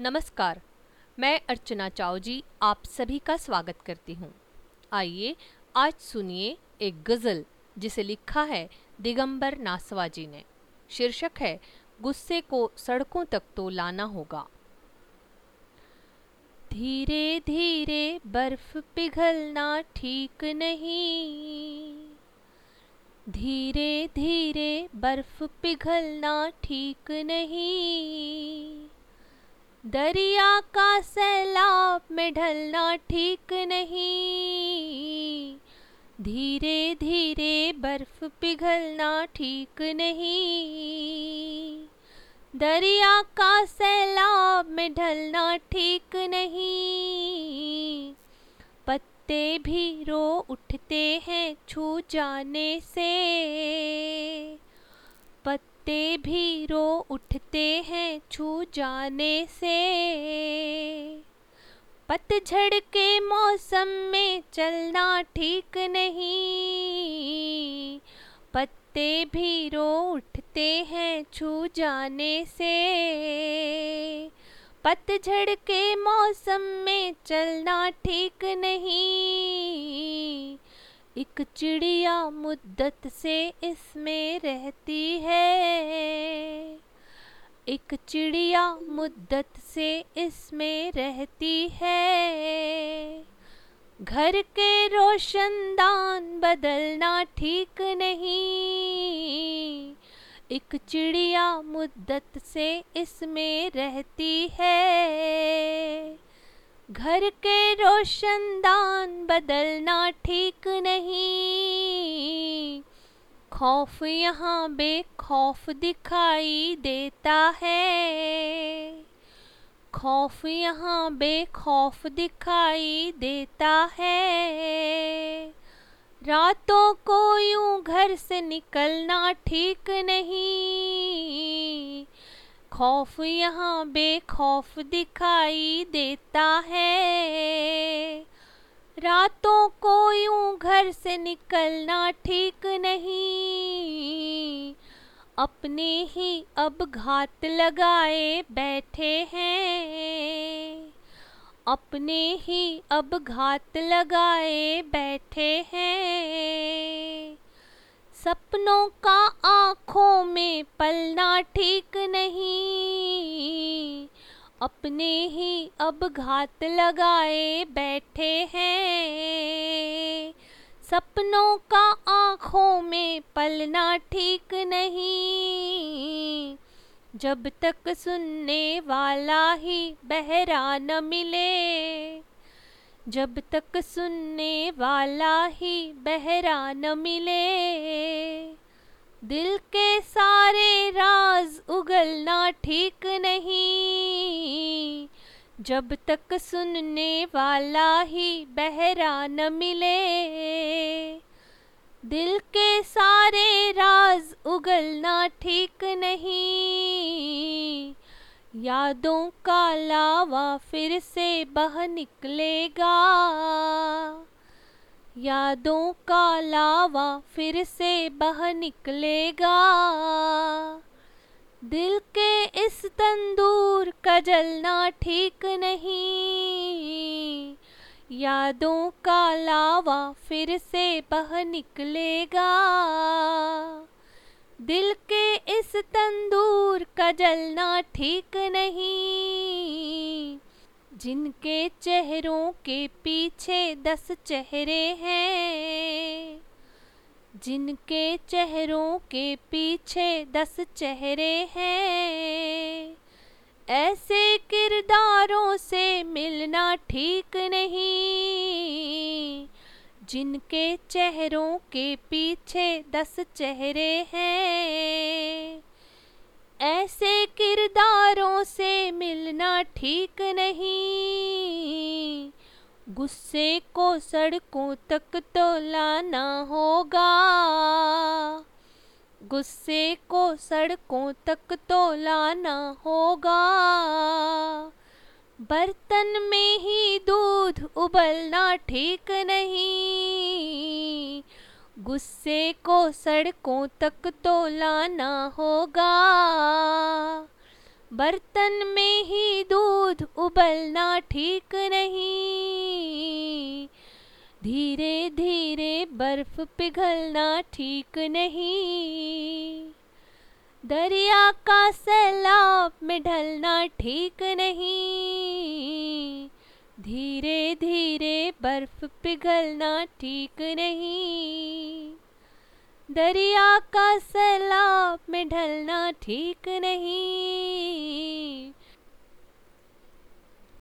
नमस्कार, मैं अर्चना चाव जी आप सभी का स्वागत करती हूँ। आइए, आज सुनिए एक गज़ल, जिसे लिखा है दिगंबर नासवा जी ने। शीर्षक है, गुस्से को सड़कों तक तो लाना होगा। धीरे धीरे बर्फ़ पिघलना ठीक नहीं। धीरे धीरे बर्फ़ पिघलना ठीक नहीं। दरिया का सैलाब में ढलना ठीक नहीं। धीरे धीरे बर्फ़ पिघलना ठीक नहीं। दरिया का सैलाब में ढलना ठीक नहीं। पत्ते भी रो उठते हैं छू जाने से। पत्ते भी रो उठते हैं छू जाने से। पतझड़ के मौसम में चलना ठीक नहीं। पत्ते भी रो उठते हैं छू जाने से। पतझड़ के मौसम में चलना ठीक नहीं। एक चिड़िया मुद्दत से इसमें रहती है। एक चिड़िया मुद्दत से इसमें रहती है। घर के रोशनदान बदलना ठीक नहीं। एक चिड़िया मुद्दत से इसमें रहती है। घर के रोशनदान बदलना ठीक नहीं। खौफ यहाँ बेखौफ दिखाई देता है। खौफ यहाँ बेखौफ दिखाई देता है। रातों को यूँ घर से निकलना ठीक नहीं। खौफ यहाँ बेखौफ दिखाई देता है। रातों को यूँ घर से निकलना ठीक नहीं। अपने ही अब घात लगाए बैठे हैं। अपने ही अब घात लगाए बैठे हैं। सपनों का आँखों में पलना ठीक नहीं। अपने ही अब घात लगाए बैठे हैं। सपनों का आँखों में पलना ठीक नहीं। जब तक सुनने वाला ही बहरा न मिले। जब तक सुनने वाला ही बहरा न मिले, दिल के सारे राज उगलना ठीक नहीं। जब तक सुनने वाला ही बहरा न मिले, दिल के सारे राज उगलना ठीक नहीं। यादों का लावा फिर से बह निकलेगा। यादों का लावा फिर से बह निकलेगा। दिल के इस तंदूर का जलना ठीक नहीं। यादों का लावा फिर से बह निकलेगा। दिल के इस तंदूर का जलना ठीक नहीं। जिनके चेहरों के पीछे दस चेहरे हैं, जिनके चेहरों के पीछे दस चेहरे हैं, ऐसे किरदारों से मिलना ठीक नहीं। जिनके चेहरों के पीछे दस चेहरे हैं। ऐसे किरदारों से मिलना ठीक नहीं। गुस्से को सड़कों तक तो लाना होगा। गुस्से को सड़कों तक तो लाना होगा। बर्तन में ही दूध उबलना ठीक नहीं। गुस्से को सड़कों तक तो लाना होगा। बर्तन में ही दूध उबलना ठीक नहीं। धीरे धीरे बर्फ़ पिघलना ठीक नहीं। दरिया का सैलाब में ढलना ठीक नहीं। धीरे धीरे बर्फ़ पिघलना ठीक नहीं। दरिया का सैलाब में ढलना ठीक नहीं।